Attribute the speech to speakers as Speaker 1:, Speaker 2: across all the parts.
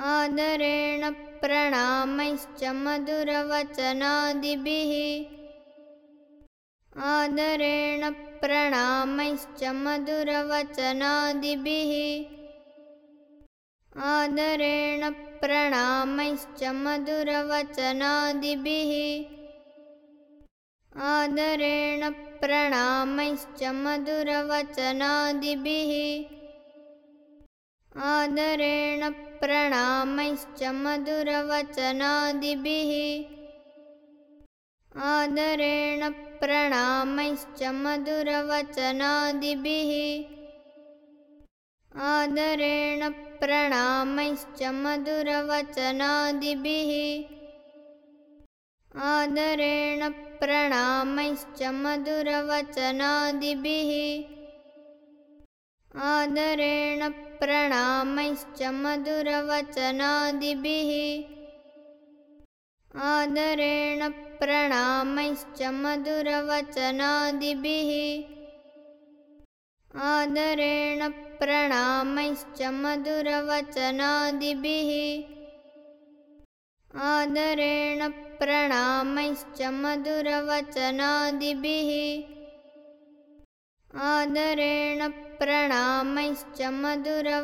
Speaker 1: आदरेण प्रणामैश्च मधुरवचनादिभिः। आदरेण प्रणामैश्च मधुरवचनादिभिः। आदरेण प्रणामैश्च मधुरवचनादिभिः। आदरेण प्रणामैश्च मधुरवचनादिभिः। आदरेण प्रणामैश्च मधुरवचनादिभिः। आदरेण प्रणामैश्च मधुरवचनादिभिः। आदरेण प्रणामैश्च मधुरवचनादिभिः। आदरेण प्रणामैश्च मधुरवचनादिभिः आदरेण प्रणामैश्च मधुरवचनादिभिः। आदरेण प्रणामैश्च मधुरवचनादिभिः। आदरेण प्रणामैश्च मधुरवचनादिभिः। आदरेण प्रणामैश्च मधुरवचनादिभिः। आदरेण प्रणामैश्च मधुरवचनादिभिः।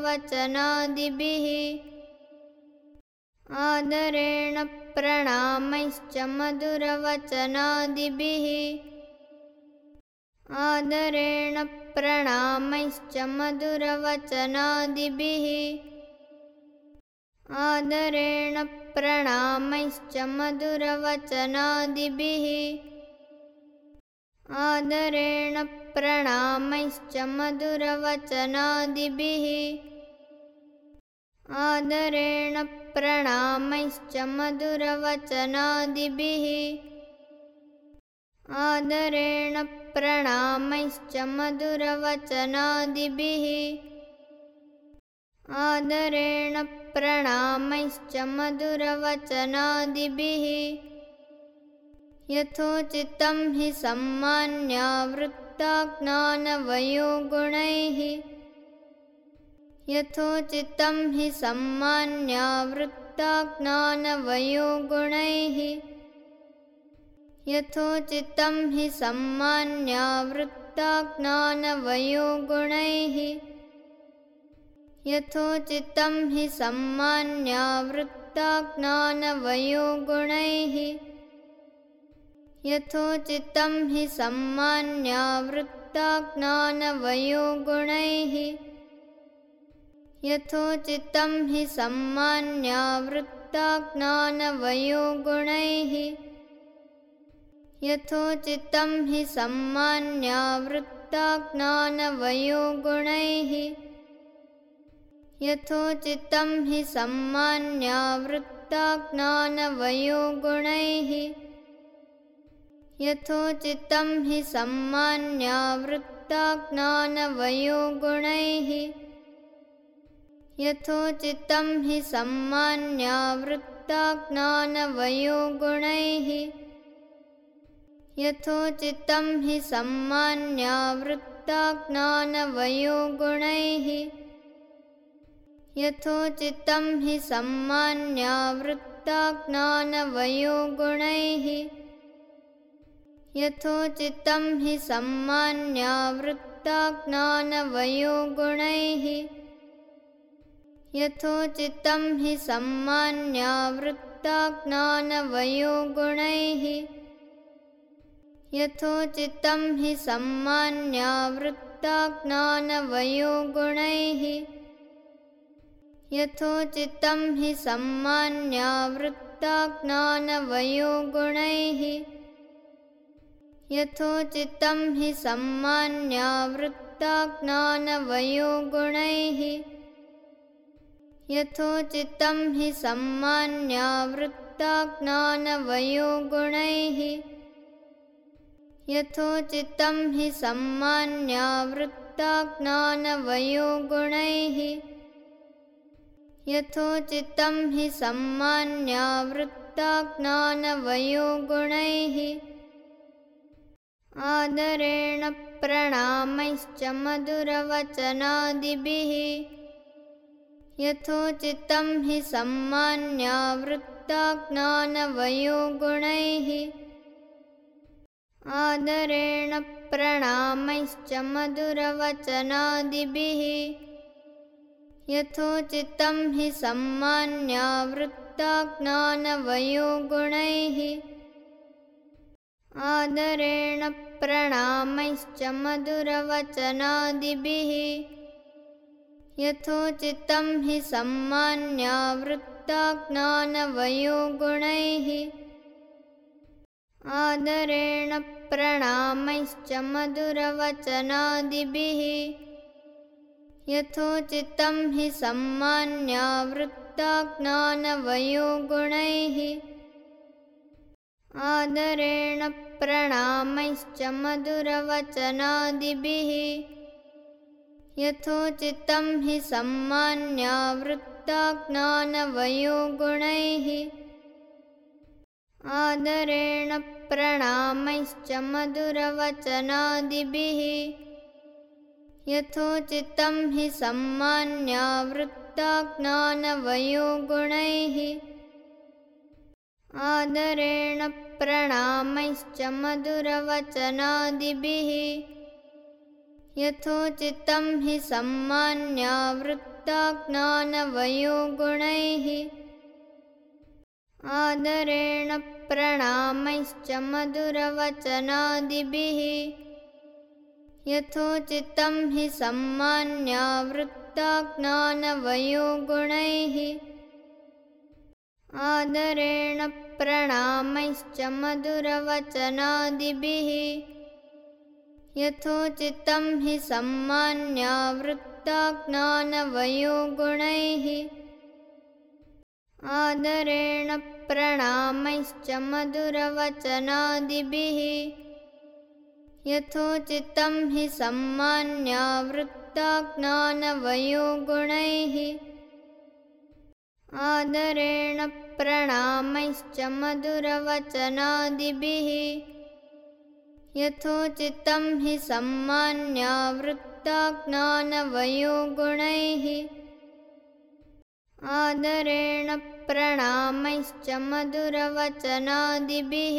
Speaker 1: आदरेण प्रणामैश्च मधुरवचनादिभिः। आदरेण प्रणामैश्च मधुरवचनादिभिः। आदरेण प्रणामैश्च मधुरवचनादिभिः आदरेण प्रणामैश्च मधुरवचनादिभिः। आदरेण प्रणामैश्च मधुरवचनादिभिः। आदरेण प्रणामैश्च मधुरवचनादिभिः। आदरेण प्रणामैश्च मधुरवचनादिभिः यथोचितं हिन्यावृत्ता हिवयोः यथोचितं हि सम्मान्यावृत्ताज्ञानवयोगुणैः। यथोचितं हि सम्मान्यावृत्ताज्ञानवयोगुणैः। यथोचितं हि हिमन्यावृत्ता ज्ञानवयोगुणैः यथोचितं हि सम्मान्यावृत्ताज्ञानवयोगुणैः यथोचितं हि सम्मान्यावृत्ताज्ञानवयोगुणैः यथोचितं हि सम्मान्यावृत्ताज्ञानवयोगुणैः यथोचितं हिन्यावृत्तावृत्तावृत्ता हिमन्यावृत्ताज्ञानवयोगुणैः यथोचितं हि सम्मान्यावृत्ताज्ञानवयोगुणैः। यथोचितं हि सम्मान्यावृत्ताज्ञानवयोगुणैः। यथोचितं हि सम्मान्यावृत्ताज्ञानवयोगुणैः। हिन्यावृत्तावृत्तावृत्ता हिमन्यावृत्ता ज्ञानवयोगुणैः यथोचितं हि सम्मान्यावृत्ताज्ञानवयोगुणैः यथोचितं हि सम्मान्यावृत्ताज्ञानवयोगुणैः यथोचितं हि सम्मान्यावृत्ताज्ञानवयोगुणैः यथोचितं हि हिमन्यावृत्ता ज्ञानवयोगुणैः यथोचितं हि सम्मान्यावृत्ताज्ञानवयोगुणैः। यथोचितं हि सम्मान्यावृत्ताज्ञानवयोगुणैः। यथोचितं हि सम्मान्यावृत्ताज्ञानवयोगुणैः। यथोचितं हि हिमन्यावृत्ता ज्ञानवयोगुणैः आदरेण प्रणामैश्च मधुरवचनादिभिः। यथोचितं हि सम्मान्यावृत्ताज्ञानवयो गुणैः आदरेण प्रणामैश्च मधुरवचनादिभिः। यथोचितं हि सम्मान्यावृत्ताज्ञानवयो गुणैः आदरेण प्रणामैश्च मधुरवचनादिभिः। यथोचितं हि सम्मान्यावृत्ताज्ञानवयो गुणैः आदरेण प्रणामैश्च मधुरवचनादिभिः। यथोचितं हि सम्मान्यावृत्ताज्ञानवयो गुणैः आदरेण प्रणामैश्च मधुरवचनादिभिः। यथोचितं हि सम्मान्यावृत्ताज्ञानवयो गुणैः आदरेण प्रणामैश्च मधुरवचनादिभिः। यथोचितं हि सम्मान्यावृत्ताज्ञानवयो गुणैः आदरेण प्रणामैश्च मधुरवचनादिभिः। यथोचितं हि सम्मान्यावृत्ताज्ञानवयो गुणैः आदरेण प्रणामैश्च मधुरवचनादिभिः। यथोचितं हि सम्मान्यावृत्ताज्ञानवयो गुणैः आदरेण प्रणामैश्च मधुरवचनादिभिः। यथोचितं हि सम्मान्यावृत्ताज्ञानवयो गुणैः आदरेण प्रणामैश्च मधुरवचनादिभिः। यथोचितं हि सम्मान्यावृत्ताज्ञानवयो गुणैः आदरेण प्रणामैश्च मधुरवचनादिभिः। यथोचितं हि सम्मान्यावृत्ताज्ञानवयो गुणैः आदरेण प्रणामैश्च मधुरवचनादिभिः।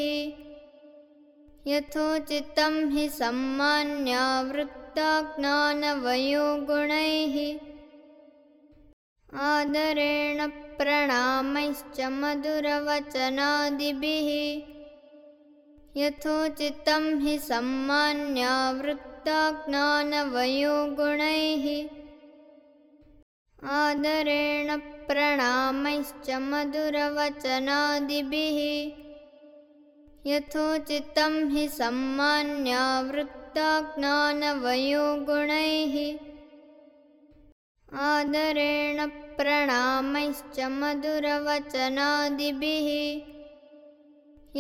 Speaker 1: यथोचितं हि सम्मान्यावृत्ताज्ञानवयो गुणैः आदरेण प्रणामैश्च मधुरवचनादिभिः। यथोचितं हि सम्मान्यावृत्ताज्ञानवयो गुणैः आदरेण प्रणामैश्च मधुरवचनादिभिः। यथोचितं हि सम्मान्यावृत्ताज्ञानवयो गुणैः आदरेण प्रणामैश्च मधुरवचनादिभिः।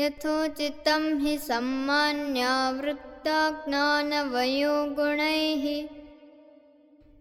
Speaker 1: यथोचितं हि सम्मान्यावृत्ताज्ञानवयो गुणैः